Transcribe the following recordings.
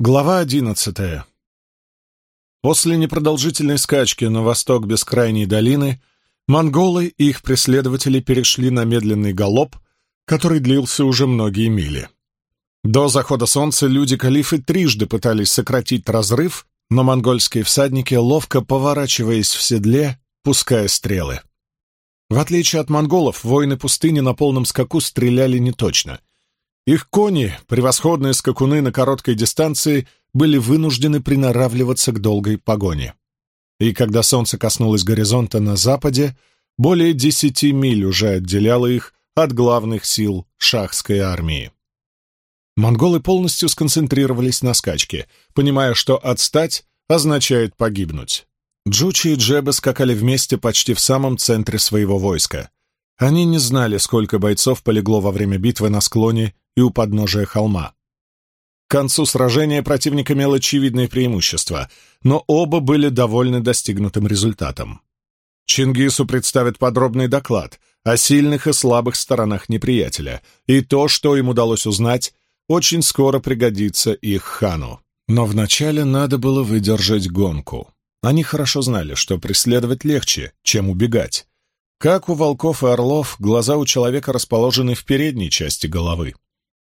Глава одиннадцатая. После непродолжительной скачки на восток бескрайней долины монголы и их преследователи перешли на медленный галоп, который длился уже многие мили. До захода солнца люди-калифы трижды пытались сократить разрыв, но монгольские всадники, ловко поворачиваясь в седле, пуская стрелы. В отличие от монголов, воины пустыни на полном скаку стреляли неточно — их кони, превосходные скакуны на короткой дистанции, были вынуждены приноравливаться к долгой погоне. И когда солнце коснулось горизонта на западе, более десяти миль уже отделяло их от главных сил шахской армии. Монголы полностью сконцентрировались на скачке, понимая, что отстать означает погибнуть. Джучи и Джеба скакали вместе почти в самом центре своего войска. Они не знали, сколько бойцов полегло во время битвы на склоне и у подножия холма. К концу сражения противник имел очевидное преимущество, но оба были довольны достигнутым результатом. Чингису представит подробный доклад о сильных и слабых сторонах неприятеля, и то, что им удалось узнать, очень скоро пригодится их хану. Но вначале надо было выдержать гонку. Они хорошо знали, что преследовать легче, чем убегать. Как у волков и орлов, глаза у человека расположены в передней части головы.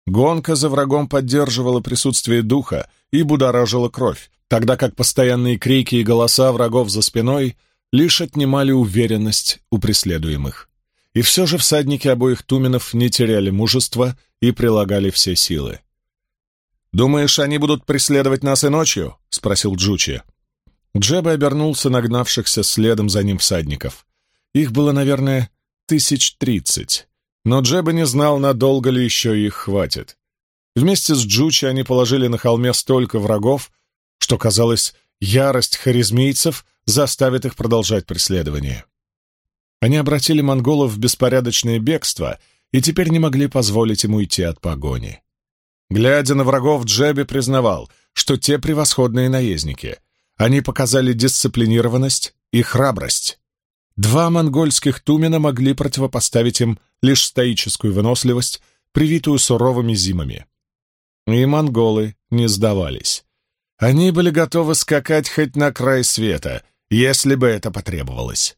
Гонка за врагом поддерживала присутствие духа и будоражила кровь, тогда как постоянные крики и голоса врагов за спиной лишь отнимали уверенность у преследуемых. И все же всадники обоих туменов не теряли мужества и прилагали все силы. «Думаешь, они будут преследовать нас и ночью?» — спросил Джучи. Джеба обернулся нагнавшихся следом за ним всадников. Их было, наверное, тысяч тридцать. Но Джеба не знал, надолго ли еще их хватит. Вместе с Джучи они положили на холме столько врагов, что, казалось, ярость харизмийцев заставит их продолжать преследование. Они обратили монголов в беспорядочное бегство и теперь не могли позволить им уйти от погони. Глядя на врагов, Джеби признавал, что те превосходные наездники. Они показали дисциплинированность и храбрость. Два монгольских тумена могли противопоставить им лишь стоическую выносливость, привитую суровыми зимами. И монголы не сдавались. Они были готовы скакать хоть на край света, если бы это потребовалось.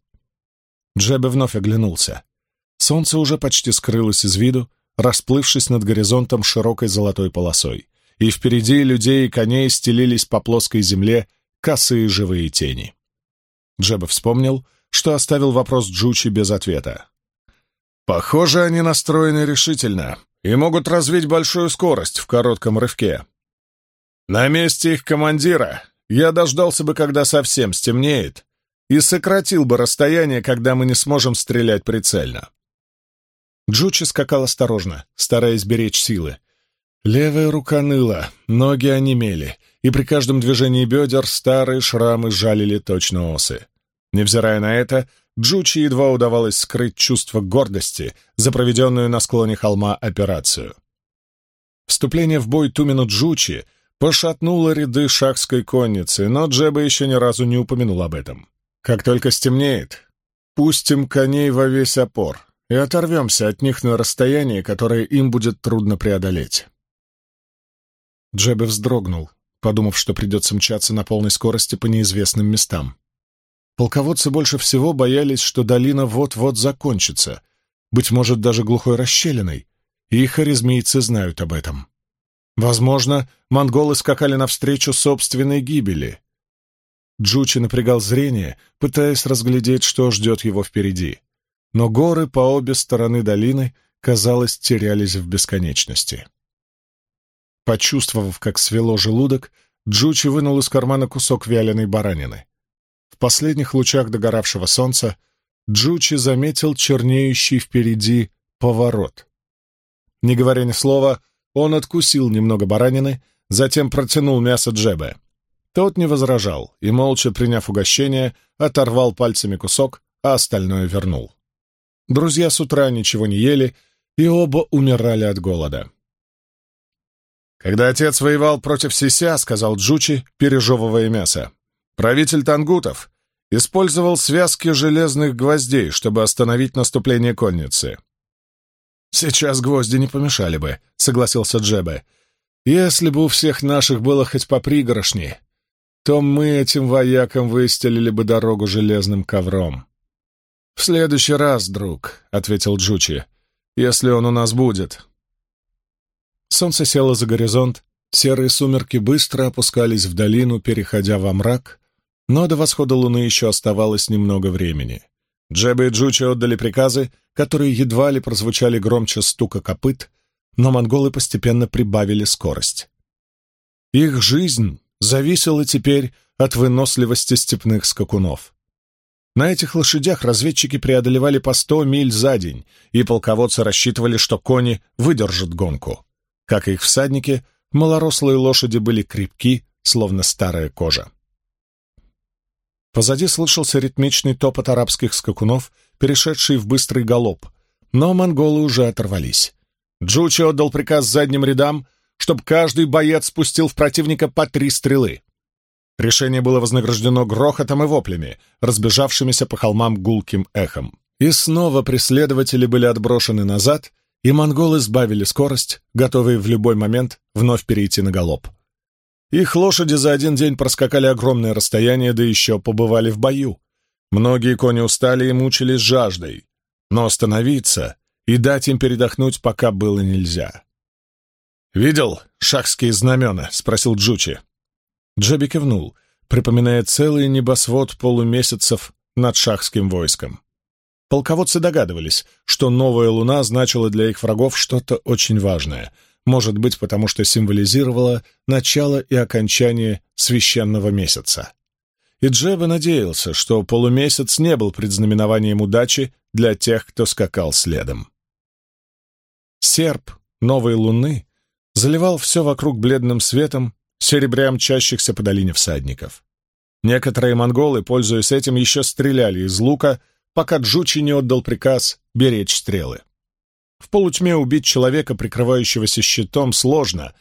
Джебе вновь оглянулся. Солнце уже почти скрылось из виду, расплывшись над горизонтом широкой золотой полосой, и впереди людей и коней стелились по плоской земле косые живые тени. Джеба вспомнил, что оставил вопрос Джучи без ответа. Похоже, они настроены решительно и могут развить большую скорость в коротком рывке. На месте их командира я дождался бы, когда совсем стемнеет, и сократил бы расстояние, когда мы не сможем стрелять прицельно. Джучи скакал осторожно, стараясь беречь силы. Левая рука ныла, ноги онемели, и при каждом движении бедер старые шрамы жалили точно осы. Невзирая на это, Джучи едва удавалось скрыть чувство гордости за проведенную на склоне холма операцию. Вступление в бой Тумина Джучи пошатнуло ряды шахской конницы, но Джеба еще ни разу не упомянул об этом. «Как только стемнеет, пустим коней во весь опор и оторвемся от них на расстоянии, которое им будет трудно преодолеть». Джеба вздрогнул, подумав, что придется мчаться на полной скорости по неизвестным местам. Полководцы больше всего боялись, что долина вот-вот закончится, быть может, даже глухой расщелиной, и их харизмийцы знают об этом. Возможно, монголы скакали навстречу собственной гибели. Джучи напрягал зрение, пытаясь разглядеть, что ждет его впереди. Но горы по обе стороны долины, казалось, терялись в бесконечности. Почувствовав, как свело желудок, Джучи вынул из кармана кусок вяленой баранины последних лучах догоравшего солнца Джучи заметил чернеющий впереди поворот. Не говоря ни слова, он откусил немного баранины, затем протянул мясо Джебе. Тот не возражал и, молча приняв угощение, оторвал пальцами кусок, а остальное вернул. Друзья с утра ничего не ели, и оба умирали от голода. «Когда отец воевал против Сися, — сказал Джучи, пережевывая мясо, — правитель тангутов использовал связки железных гвоздей, чтобы остановить наступление конницы. «Сейчас гвозди не помешали бы», — согласился Джебе. «Если бы у всех наших было хоть по пригоршни, то мы этим воякам выстелили бы дорогу железным ковром». «В следующий раз, друг», — ответил Джучи, — «если он у нас будет». Солнце село за горизонт, серые сумерки быстро опускались в долину, переходя во мрак, но до восхода луны еще оставалось немного времени. Джеба и Джучи отдали приказы, которые едва ли прозвучали громче стука копыт, но монголы постепенно прибавили скорость. Их жизнь зависела теперь от выносливости степных скакунов. На этих лошадях разведчики преодолевали по сто миль за день, и полководцы рассчитывали, что кони выдержат гонку. Как и их всадники, малорослые лошади были крепки, словно старая кожа. Позади слышался ритмичный топот арабских скакунов, перешедший в быстрый галоп, но монголы уже оторвались. Джучи отдал приказ задним рядам, чтобы каждый боец спустил в противника по три стрелы. Решение было вознаграждено грохотом и воплями, разбежавшимися по холмам гулким эхом. И снова преследователи были отброшены назад, и монголы сбавили скорость, готовые в любой момент вновь перейти на галоп. Их лошади за один день проскакали огромное расстояние, да еще побывали в бою. Многие кони устали и мучились жаждой, но остановиться и дать им передохнуть пока было нельзя. «Видел шахские знамена?» — спросил Джучи. Джеби кивнул, припоминая целый небосвод полумесяцев над шахским войском. Полководцы догадывались, что новая луна значила для их врагов что-то очень важное — может быть, потому что символизировала начало и окончание священного месяца. И Джеба надеялся, что полумесяц не был предзнаменованием удачи для тех, кто скакал следом. Серп новой луны заливал все вокруг бледным светом, серебрям мчащихся по долине всадников. Некоторые монголы, пользуясь этим, еще стреляли из лука, пока Джучи не отдал приказ беречь стрелы. В полутьме убить человека, прикрывающегося щитом, сложно,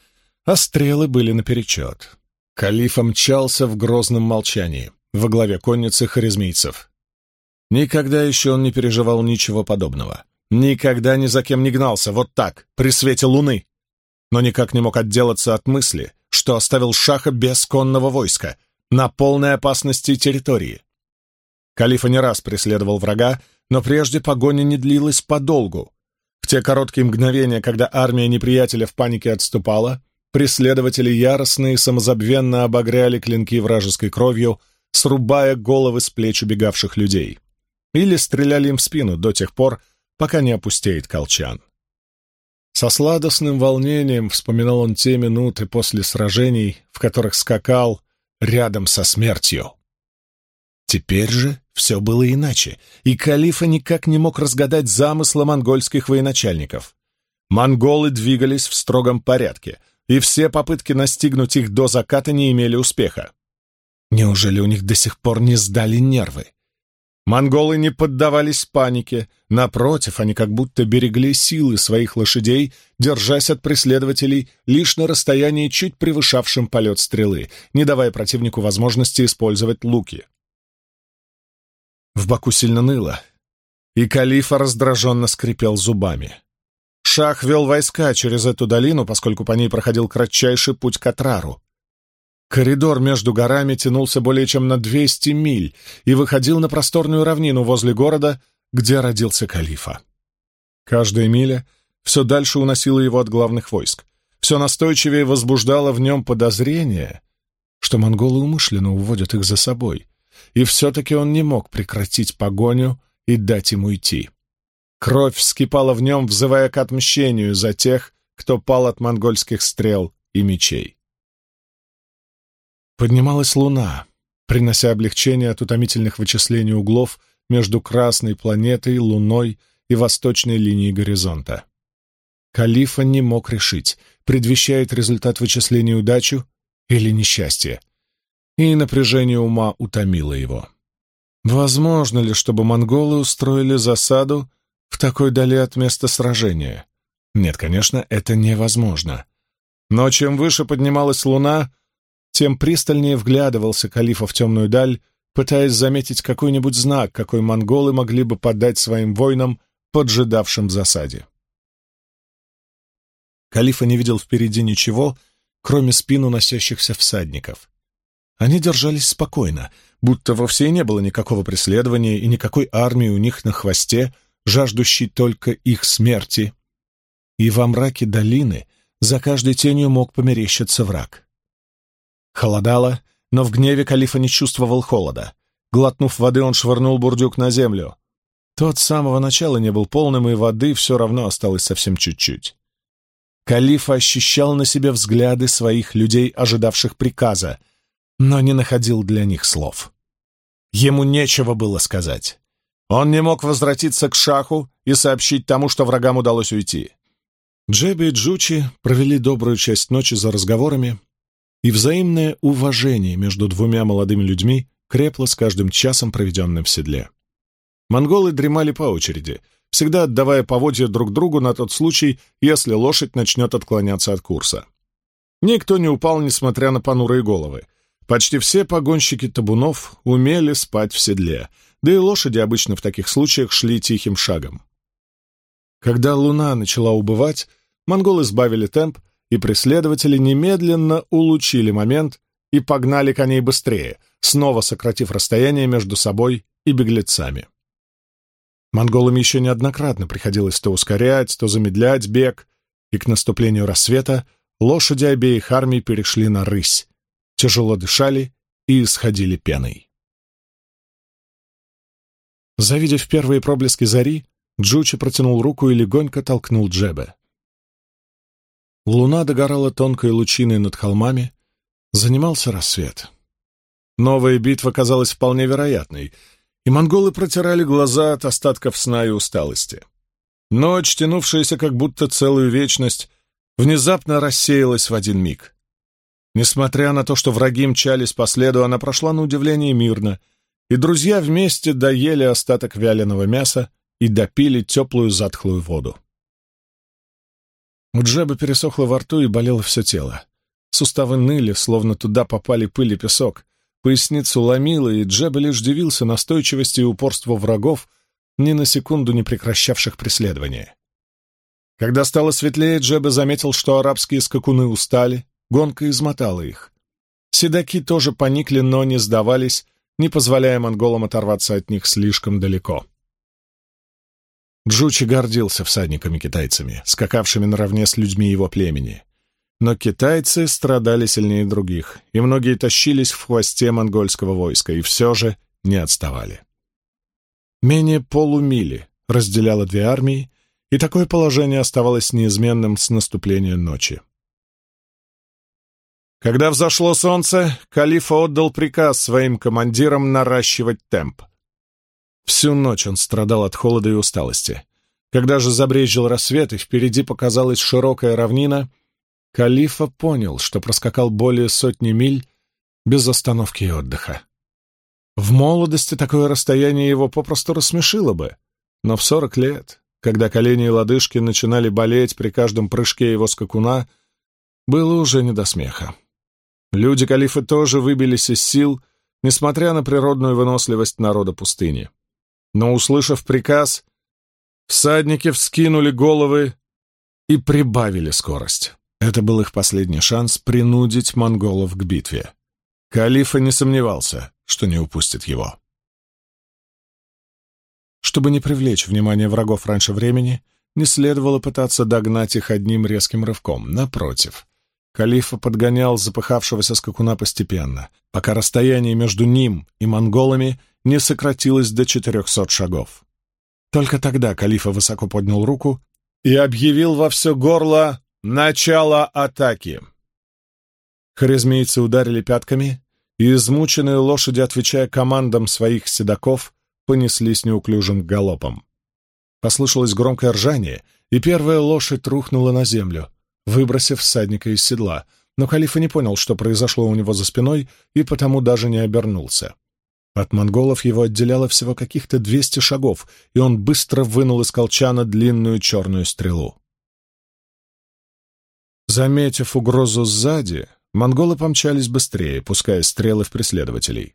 а стрелы были наперечет. Калиф мчался в грозном молчании, во главе конницы харизмийцев. Никогда еще он не переживал ничего подобного. Никогда ни за кем не гнался, вот так, при свете луны. Но никак не мог отделаться от мысли, что оставил Шаха без конного войска, на полной опасности территории. Калифа не раз преследовал врага, но прежде погоня не длилась подолгу, те короткие мгновения, когда армия неприятеля в панике отступала, преследователи яростно и самозабвенно обогряли клинки вражеской кровью, срубая головы с плеч убегавших людей. Или стреляли им в спину до тех пор, пока не опустеет колчан. Со сладостным волнением вспоминал он те минуты после сражений, в которых скакал рядом со смертью. Теперь же все было иначе, и Калифа никак не мог разгадать замысла монгольских военачальников. Монголы двигались в строгом порядке, и все попытки настигнуть их до заката не имели успеха. Неужели у них до сих пор не сдали нервы? Монголы не поддавались панике, напротив, они как будто берегли силы своих лошадей, держась от преследователей лишь на расстоянии, чуть превышавшем полет стрелы, не давая противнику возможности использовать луки. В боку сильно ныло, и Калифа раздраженно скрипел зубами. Шах вел войска через эту долину, поскольку по ней проходил кратчайший путь к Атрару. Коридор между горами тянулся более чем на 200 миль и выходил на просторную равнину возле города, где родился Калифа. Каждая миля все дальше уносила его от главных войск, все настойчивее возбуждало в нем подозрение, что монголы умышленно уводят их за собой — и все-таки он не мог прекратить погоню и дать ему идти. Кровь вскипала в нем, взывая к отмщению за тех, кто пал от монгольских стрел и мечей. Поднималась луна, принося облегчение от утомительных вычислений углов между красной планетой, луной и восточной линией горизонта. Калифа не мог решить, предвещает результат вычислений удачу или несчастье — и напряжение ума утомило его. Возможно ли, чтобы монголы устроили засаду в такой дали от места сражения? Нет, конечно, это невозможно. Но чем выше поднималась луна, тем пристальнее вглядывался Калифа в темную даль, пытаясь заметить какой-нибудь знак, какой монголы могли бы подать своим воинам, поджидавшим в засаде. Калифа не видел впереди ничего, кроме спин уносящихся всадников. Они держались спокойно, будто вовсе и не было никакого преследования и никакой армии у них на хвосте, жаждущей только их смерти. И во мраке долины за каждой тенью мог померещиться враг. Холодало, но в гневе калифа не чувствовал холода. Глотнув воды, он швырнул бурдюк на землю. Тот с самого начала не был полным, и воды все равно осталось совсем чуть-чуть. Калиф ощущал на себе взгляды своих людей, ожидавших приказа — но не находил для них слов. Ему нечего было сказать. Он не мог возвратиться к шаху и сообщить тому, что врагам удалось уйти. Джеби и Джучи провели добрую часть ночи за разговорами, и взаимное уважение между двумя молодыми людьми крепло с каждым часом, проведенным в седле. Монголы дремали по очереди, всегда отдавая поводья друг другу на тот случай, если лошадь начнет отклоняться от курса. Никто не упал, несмотря на понурые головы. Почти все погонщики табунов умели спать в седле, да и лошади обычно в таких случаях шли тихим шагом. Когда луна начала убывать, монголы сбавили темп, и преследователи немедленно улучили момент и погнали коней быстрее, снова сократив расстояние между собой и беглецами. Монголам еще неоднократно приходилось то ускорять, то замедлять бег, и к наступлению рассвета лошади обеих армий перешли на рысь, тяжело дышали и исходили пеной. Завидев первые проблески зари, Джучи протянул руку и легонько толкнул Джебе. Луна догорала тонкой лучиной над холмами, занимался рассвет. Новая битва казалась вполне вероятной, и монголы протирали глаза от остатков сна и усталости. Ночь, тянувшаяся как будто целую вечность, внезапно рассеялась в один миг. Несмотря на то, что враги мчались по следу, она прошла на удивление мирно, и друзья вместе доели остаток вяленого мяса и допили теплую затхлую воду. У Джеба пересохло во рту и болело все тело. Суставы ныли, словно туда попали пыль и песок. Поясницу ломило, и Джеба лишь дивился настойчивости и упорству врагов, ни на секунду не прекращавших преследование. Когда стало светлее, Джеба заметил, что арабские скакуны устали гонка измотала их. Седаки тоже поникли, но не сдавались, не позволяя монголам оторваться от них слишком далеко. Джучи гордился всадниками-китайцами, скакавшими наравне с людьми его племени. Но китайцы страдали сильнее других, и многие тащились в хвосте монгольского войска, и все же не отставали. Менее полумили разделяло две армии, и такое положение оставалось неизменным с наступления ночи. Когда взошло солнце, калифа отдал приказ своим командирам наращивать темп. Всю ночь он страдал от холода и усталости. Когда же забрезжил рассвет и впереди показалась широкая равнина, Калифа понял, что проскакал более сотни миль без остановки и отдыха. В молодости такое расстояние его попросту рассмешило бы, но в сорок лет, когда колени и лодыжки начинали болеть при каждом прыжке его скакуна, было уже не до смеха. Люди Калифа тоже выбились из сил, несмотря на природную выносливость народа пустыни. Но, услышав приказ, всадники вскинули головы и прибавили скорость. Это был их последний шанс принудить монголов к битве. Калифа не сомневался, что не упустит его. Чтобы не привлечь внимание врагов раньше времени, не следовало пытаться догнать их одним резким рывком. Напротив, Калифа подгонял запыхавшегося скакуна постепенно, пока расстояние между ним и монголами не сократилось до четырехсот шагов. Только тогда Калифа высоко поднял руку и объявил во все горло «Начало атаки!». Харизмейцы ударили пятками, и измученные лошади, отвечая командам своих седаков, понеслись неуклюжим галопом. Послышалось громкое ржание, и первая лошадь рухнула на землю, выбросив всадника из седла, но Халифа не понял, что произошло у него за спиной, и потому даже не обернулся. От монголов его отделяло всего каких-то двести шагов, и он быстро вынул из колчана длинную черную стрелу. Заметив угрозу сзади, монголы помчались быстрее, пуская стрелы в преследователей.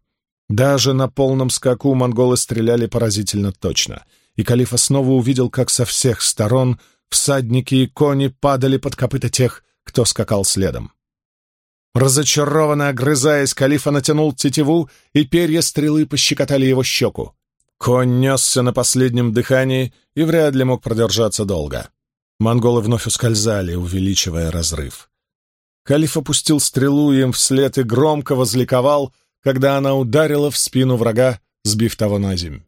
Даже на полном скаку монголы стреляли поразительно точно, и Калифа снова увидел, как со всех сторон всадники и кони падали под копыта тех, кто скакал следом. Разочарованно огрызаясь, Калифа натянул тетиву, и перья стрелы пощекотали его щеку. Конь несся на последнем дыхании и вряд ли мог продержаться долго. Монголы вновь ускользали, увеличивая разрыв. Калиф опустил стрелу им вслед и громко возликовал, когда она ударила в спину врага, сбив того на земь.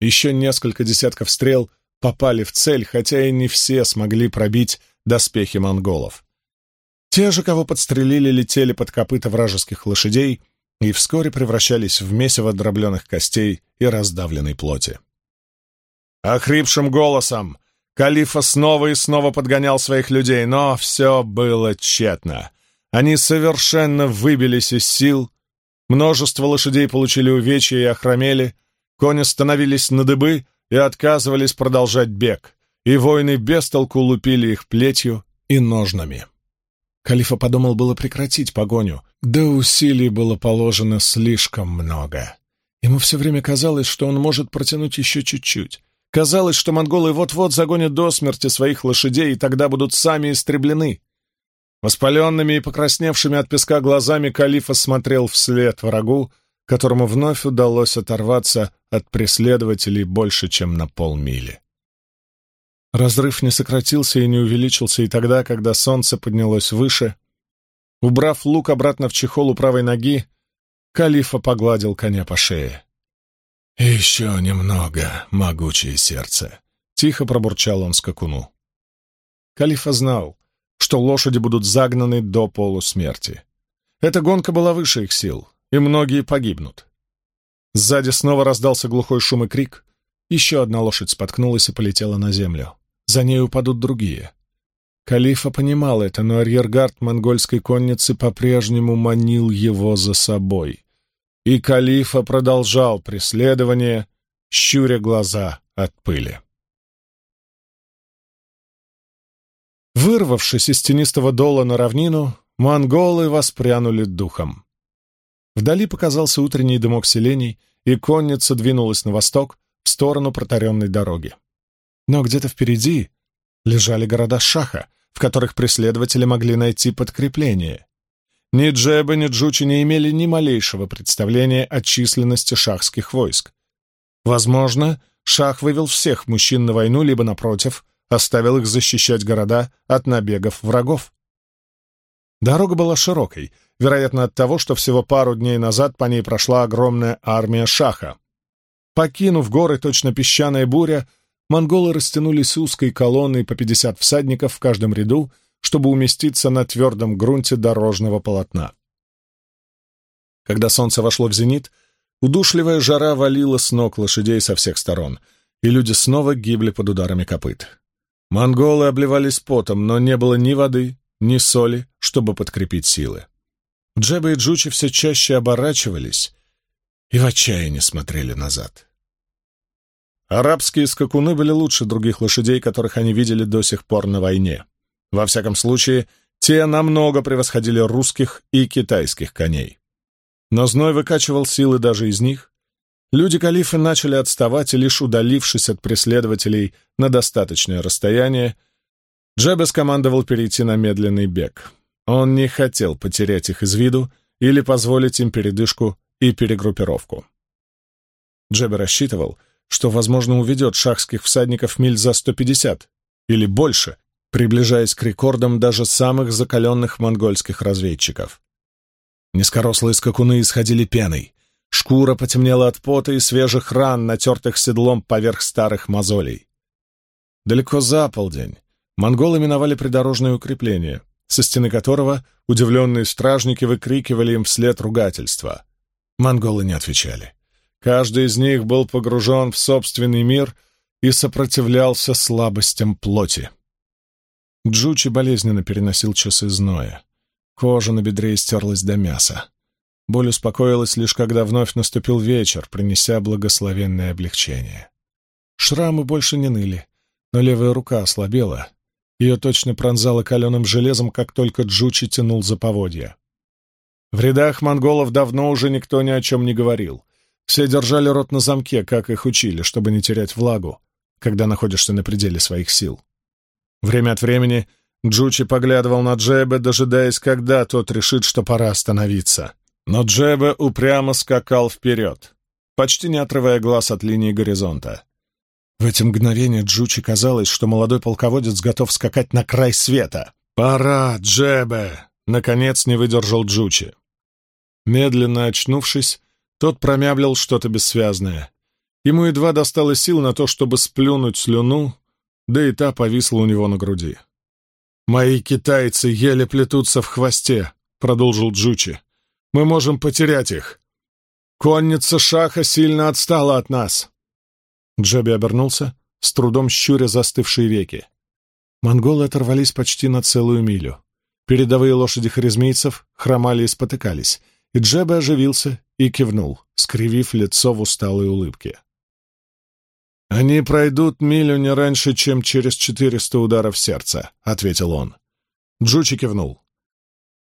Еще несколько десятков стрел попали в цель, хотя и не все смогли пробить доспехи монголов. Те же, кого подстрелили, летели под копыта вражеских лошадей и вскоре превращались в месиво дробленых костей и раздавленной плоти. Охрипшим голосом Калифа снова и снова подгонял своих людей, но все было тщетно. Они совершенно выбились из сил, множество лошадей получили увечья и охромели, кони становились на дыбы — и отказывались продолжать бег, и воины без толку лупили их плетью и ножнами. Калифа подумал было прекратить погоню, да усилий было положено слишком много. Ему все время казалось, что он может протянуть еще чуть-чуть. Казалось, что монголы вот-вот загонят до смерти своих лошадей, и тогда будут сами истреблены. Воспаленными и покрасневшими от песка глазами Калифа смотрел вслед врагу, которому вновь удалось оторваться от преследователей больше, чем на полмили. Разрыв не сократился и не увеличился и тогда, когда солнце поднялось выше. Убрав лук обратно в чехол у правой ноги, Калифа погладил коня по шее. «Еще немного, могучее сердце!» — тихо пробурчал он скакуну. Калифа знал, что лошади будут загнаны до полусмерти. Эта гонка была выше их сил и многие погибнут. Сзади снова раздался глухой шум и крик. Еще одна лошадь споткнулась и полетела на землю. За ней упадут другие. Калифа понимал это, но арьергард монгольской конницы по-прежнему манил его за собой. И Калифа продолжал преследование, щуря глаза от пыли. Вырвавшись из тенистого дола на равнину, монголы воспрянули духом. Вдали показался утренний дымок селений, и конница двинулась на восток, в сторону протаренной дороги. Но где-то впереди лежали города Шаха, в которых преследователи могли найти подкрепление. Ни Джеба, ни Джучи не имели ни малейшего представления о численности шахских войск. Возможно, Шах вывел всех мужчин на войну, либо, напротив, оставил их защищать города от набегов врагов. Дорога была широкой, вероятно от того, что всего пару дней назад по ней прошла огромная армия шаха. Покинув горы, точно песчаная буря, монголы растянулись узкой колонной по 50 всадников в каждом ряду, чтобы уместиться на твердом грунте дорожного полотна. Когда солнце вошло в зенит, удушливая жара валила с ног лошадей со всех сторон, и люди снова гибли под ударами копыт. Монголы обливались потом, но не было ни воды, ни соли, чтобы подкрепить силы. Джеба и Джучи все чаще оборачивались и в отчаянии смотрели назад. Арабские скакуны были лучше других лошадей, которых они видели до сих пор на войне. Во всяком случае, те намного превосходили русских и китайских коней. Но зной выкачивал силы даже из них. Люди калифы начали отставать, и лишь удалившись от преследователей на достаточное расстояние, Джебе скомандовал перейти на медленный бег. Он не хотел потерять их из виду или позволить им передышку и перегруппировку. Джебе рассчитывал, что, возможно, уведет шахских всадников миль за 150 или больше, приближаясь к рекордам даже самых закаленных монгольских разведчиков. Низкорослые скакуны исходили пеной. Шкура потемнела от пота и свежих ран, натертых седлом поверх старых мозолей. Далеко за полдень монголы миновали придорожное укрепление, со стены которого удивленные стражники выкрикивали им вслед ругательства. Монголы не отвечали. Каждый из них был погружен в собственный мир и сопротивлялся слабостям плоти. Джучи болезненно переносил часы зноя. Кожа на бедре истерлась до мяса. Боль успокоилась лишь когда вновь наступил вечер, принеся благословенное облегчение. Шрамы больше не ныли, но левая рука ослабела, ее точно пронзало каленым железом, как только Джучи тянул за поводья. В рядах монголов давно уже никто ни о чем не говорил. Все держали рот на замке, как их учили, чтобы не терять влагу, когда находишься на пределе своих сил. Время от времени Джучи поглядывал на Джеба, дожидаясь, когда тот решит, что пора остановиться. Но Джеба упрямо скакал вперед, почти не отрывая глаз от линии горизонта. В эти мгновения Джучи казалось, что молодой полководец готов скакать на край света. «Пора, Джебе!» — наконец не выдержал Джучи. Медленно очнувшись, тот промямлил что-то бессвязное. Ему едва достало сил на то, чтобы сплюнуть слюну, да и та повисла у него на груди. «Мои китайцы еле плетутся в хвосте», — продолжил Джучи. «Мы можем потерять их. Конница Шаха сильно отстала от нас. Джеби обернулся, с трудом щуря застывшие веки. Монголы оторвались почти на целую милю. Передовые лошади харизмийцев хромали и спотыкались, и Джеби оживился и кивнул, скривив лицо в усталой улыбке. «Они пройдут милю не раньше, чем через четыреста ударов сердца», — ответил он. Джучи кивнул.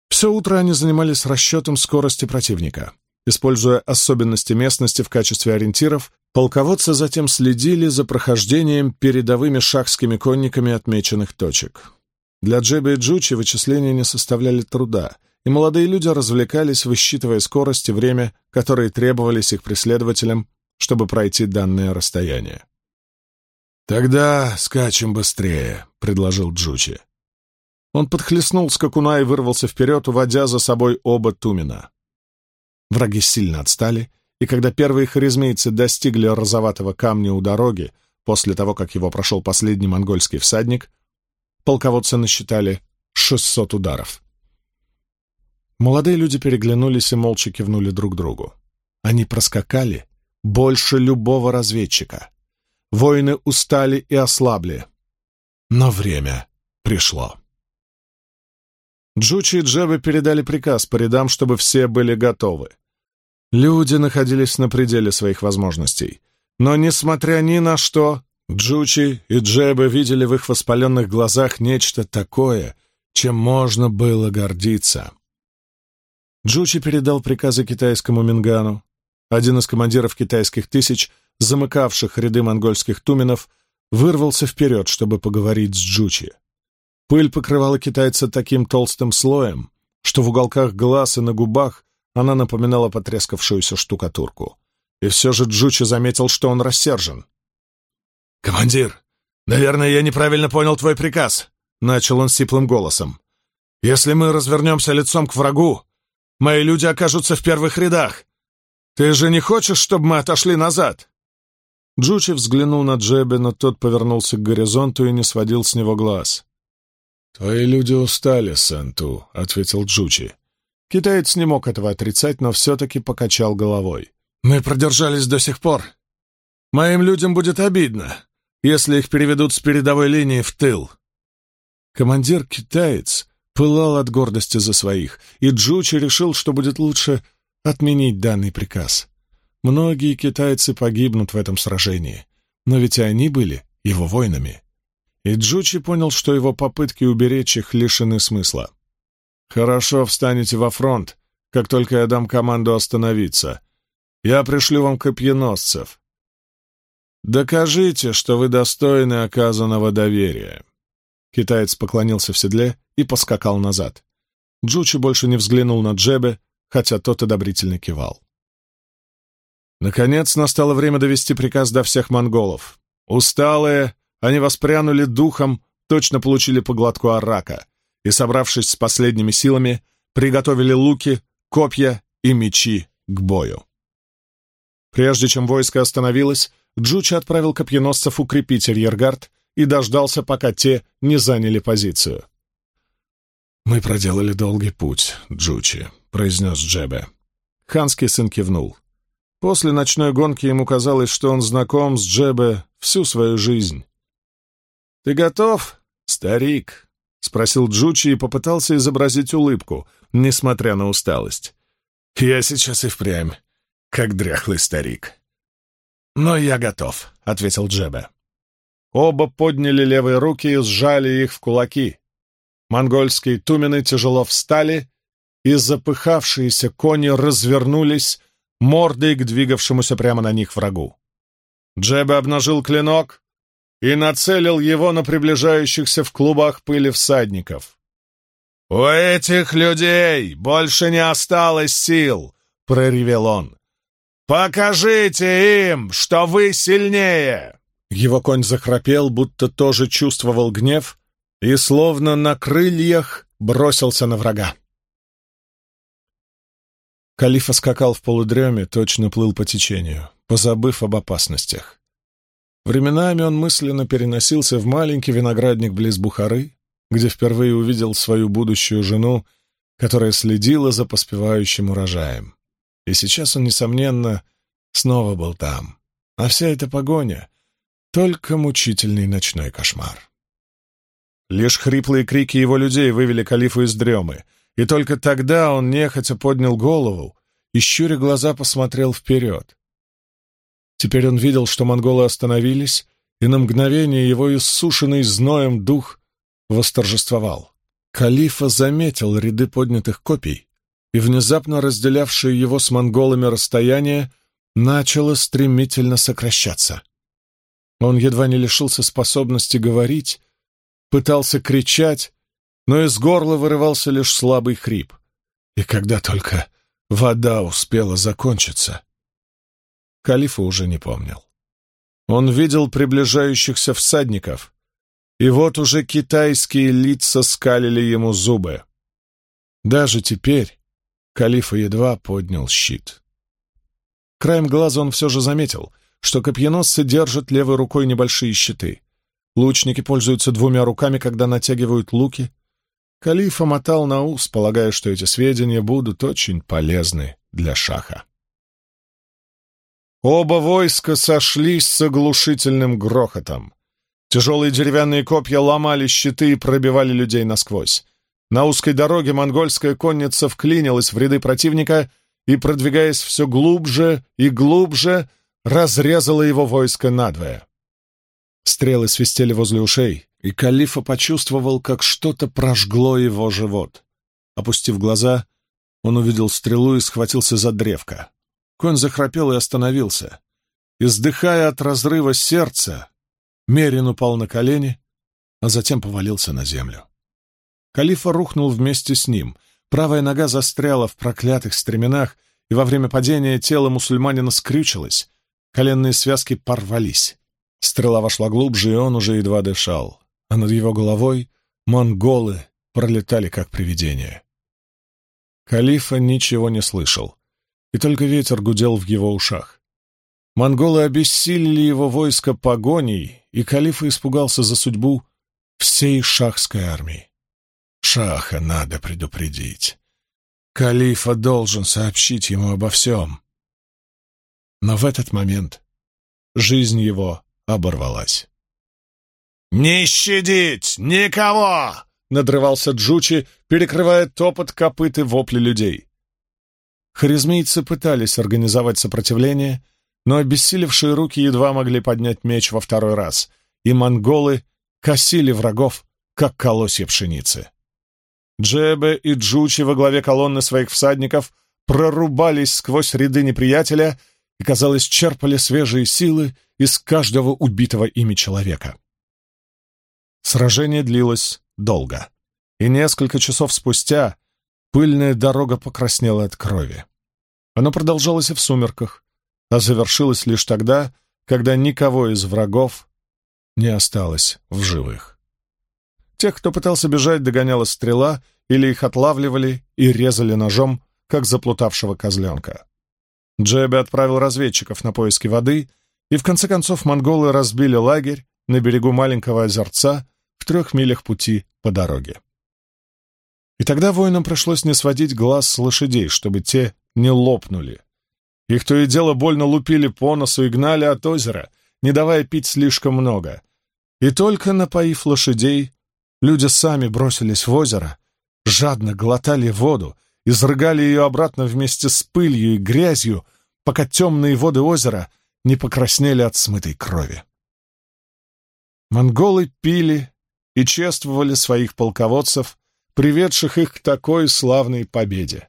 Все утро они занимались расчетом скорости противника, используя особенности местности в качестве ориентиров Полководцы затем следили за прохождением передовыми шахскими конниками отмеченных точек. Для Джеба и Джучи вычисления не составляли труда, и молодые люди развлекались, высчитывая скорость и время, которые требовались их преследователям, чтобы пройти данное расстояние. «Тогда скачем быстрее», — предложил Джучи. Он подхлестнул скакуна и вырвался вперед, уводя за собой оба Тумина. Враги сильно отстали и когда первые харизмейцы достигли розоватого камня у дороги, после того, как его прошел последний монгольский всадник, полководцы насчитали 600 ударов. Молодые люди переглянулись и молча кивнули друг другу. Они проскакали больше любого разведчика. Воины устали и ослабли. Но время пришло. Джучи и Джебы передали приказ по рядам, чтобы все были готовы. Люди находились на пределе своих возможностей. Но, несмотря ни на что, Джучи и Джеба видели в их воспаленных глазах нечто такое, чем можно было гордиться. Джучи передал приказы китайскому Мингану. Один из командиров китайских тысяч, замыкавших ряды монгольских туменов, вырвался вперед, чтобы поговорить с Джучи. Пыль покрывала китайца таким толстым слоем, что в уголках глаз и на губах она напоминала потрескавшуюся штукатурку. И все же Джучи заметил, что он рассержен. «Командир, наверное, я неправильно понял твой приказ», — начал он сиплым голосом. «Если мы развернемся лицом к врагу, мои люди окажутся в первых рядах. Ты же не хочешь, чтобы мы отошли назад?» Джучи взглянул на Джеби, но тот повернулся к горизонту и не сводил с него глаз. «Твои люди устали, Санту», — ответил Джучи. Китаец не мог этого отрицать, но все-таки покачал головой. «Мы продержались до сих пор. Моим людям будет обидно, если их переведут с передовой линии в тыл». Командир-китаец пылал от гордости за своих, и Джучи решил, что будет лучше отменить данный приказ. Многие китайцы погибнут в этом сражении, но ведь и они были его воинами. И Джучи понял, что его попытки уберечь их лишены смысла. «Хорошо, встанете во фронт, как только я дам команду остановиться. Я пришлю вам копьеносцев. Докажите, что вы достойны оказанного доверия». Китаец поклонился в седле и поскакал назад. Джучи больше не взглянул на Джебе, хотя тот одобрительно кивал. Наконец настало время довести приказ до всех монголов. Усталые, они воспрянули духом, точно получили по глотку арака и, собравшись с последними силами, приготовили луки, копья и мечи к бою. Прежде чем войско остановилось, Джучи отправил копьеносцев укрепить арьергард и дождался, пока те не заняли позицию. «Мы проделали долгий путь, Джучи», — произнес Джебе. Ханский сын кивнул. После ночной гонки ему казалось, что он знаком с Джебе всю свою жизнь. «Ты готов, старик?» — спросил Джучи и попытался изобразить улыбку, несмотря на усталость. «Я сейчас и впрямь, как дряхлый старик». «Но я готов», — ответил Джеба. Оба подняли левые руки и сжали их в кулаки. Монгольские тумены тяжело встали, и запыхавшиеся кони развернулись мордой к двигавшемуся прямо на них врагу. Джеба обнажил клинок, и нацелил его на приближающихся в клубах пыли всадников. «У этих людей больше не осталось сил!» — проревел он. «Покажите им, что вы сильнее!» Его конь захрапел, будто тоже чувствовал гнев, и словно на крыльях бросился на врага. Калифа скакал в полудреме, точно плыл по течению, позабыв об опасностях. Временами он мысленно переносился в маленький виноградник близ Бухары, где впервые увидел свою будущую жену, которая следила за поспевающим урожаем. И сейчас он, несомненно, снова был там. А вся эта погоня — только мучительный ночной кошмар. Лишь хриплые крики его людей вывели калифа из дремы, и только тогда он нехотя поднял голову и, щуря глаза, посмотрел вперед. Теперь он видел, что монголы остановились, и на мгновение его иссушенный зноем дух восторжествовал. Калифа заметил ряды поднятых копий, и внезапно разделявшее его с монголами расстояние начало стремительно сокращаться. Он едва не лишился способности говорить, пытался кричать, но из горла вырывался лишь слабый хрип. И когда только вода успела закончиться, Калифа уже не помнил. Он видел приближающихся всадников, и вот уже китайские лица скалили ему зубы. Даже теперь Калифа едва поднял щит. Краем глаза он все же заметил, что копьеносцы держат левой рукой небольшие щиты. Лучники пользуются двумя руками, когда натягивают луки. Калифа мотал на ус, полагая, что эти сведения будут очень полезны для шаха. Оба войска сошлись с оглушительным грохотом. Тяжелые деревянные копья ломали щиты и пробивали людей насквозь. На узкой дороге монгольская конница вклинилась в ряды противника и, продвигаясь все глубже и глубже, разрезала его войско надвое. Стрелы свистели возле ушей, и Калифа почувствовал, как что-то прожгло его живот. Опустив глаза, он увидел стрелу и схватился за древко. Конь захрапел и остановился. Издыхая от разрыва сердца, Мерин упал на колени, а затем повалился на землю. Калифа рухнул вместе с ним. Правая нога застряла в проклятых стременах, и во время падения тело мусульманина скрючилось, коленные связки порвались. Стрела вошла глубже, и он уже едва дышал, а над его головой монголы пролетали как привидения. Калифа ничего не слышал и только ветер гудел в его ушах. Монголы обессилили его войско погоней, и калиф испугался за судьбу всей шахской армии. Шаха надо предупредить. Калифа должен сообщить ему обо всем. Но в этот момент жизнь его оборвалась. «Не щадить никого!» — надрывался Джучи, перекрывая топот копыт и вопли людей. Харизмийцы пытались организовать сопротивление, но обессилевшие руки едва могли поднять меч во второй раз, и монголы косили врагов, как колосья пшеницы. Джебе и Джучи во главе колонны своих всадников прорубались сквозь ряды неприятеля и, казалось, черпали свежие силы из каждого убитого ими человека. Сражение длилось долго, и несколько часов спустя Пыльная дорога покраснела от крови. Оно продолжалось и в сумерках, а завершилось лишь тогда, когда никого из врагов не осталось в живых. Тех, кто пытался бежать, догоняла стрела или их отлавливали и резали ножом, как заплутавшего козленка. Джеби отправил разведчиков на поиски воды, и в конце концов монголы разбили лагерь на берегу маленького озерца в трех милях пути по дороге. И тогда воинам пришлось не сводить глаз с лошадей, чтобы те не лопнули. Их то и дело больно лупили по носу и гнали от озера, не давая пить слишком много. И только напоив лошадей, люди сами бросились в озеро, жадно глотали воду, и изрыгали ее обратно вместе с пылью и грязью, пока темные воды озера не покраснели от смытой крови. Монголы пили и чествовали своих полководцев, приведших их к такой славной победе.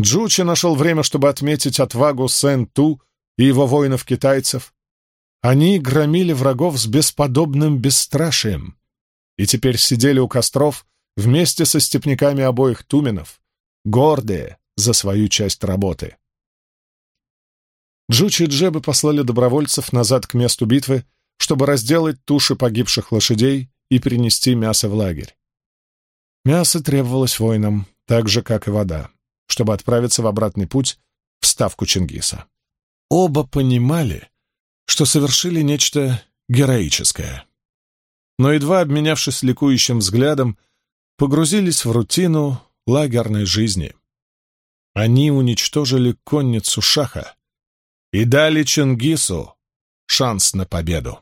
Джучи нашел время, чтобы отметить отвагу Сен-Ту и его воинов-китайцев. Они громили врагов с бесподобным бесстрашием и теперь сидели у костров вместе со степняками обоих туменов, гордые за свою часть работы. Джучи и Джебы послали добровольцев назад к месту битвы, чтобы разделать туши погибших лошадей и принести мясо в лагерь. Мясо требовалось воинам, так же, как и вода, чтобы отправиться в обратный путь в ставку Чингиса. Оба понимали, что совершили нечто героическое. Но едва обменявшись ликующим взглядом, погрузились в рутину лагерной жизни. Они уничтожили конницу Шаха и дали Чингису шанс на победу.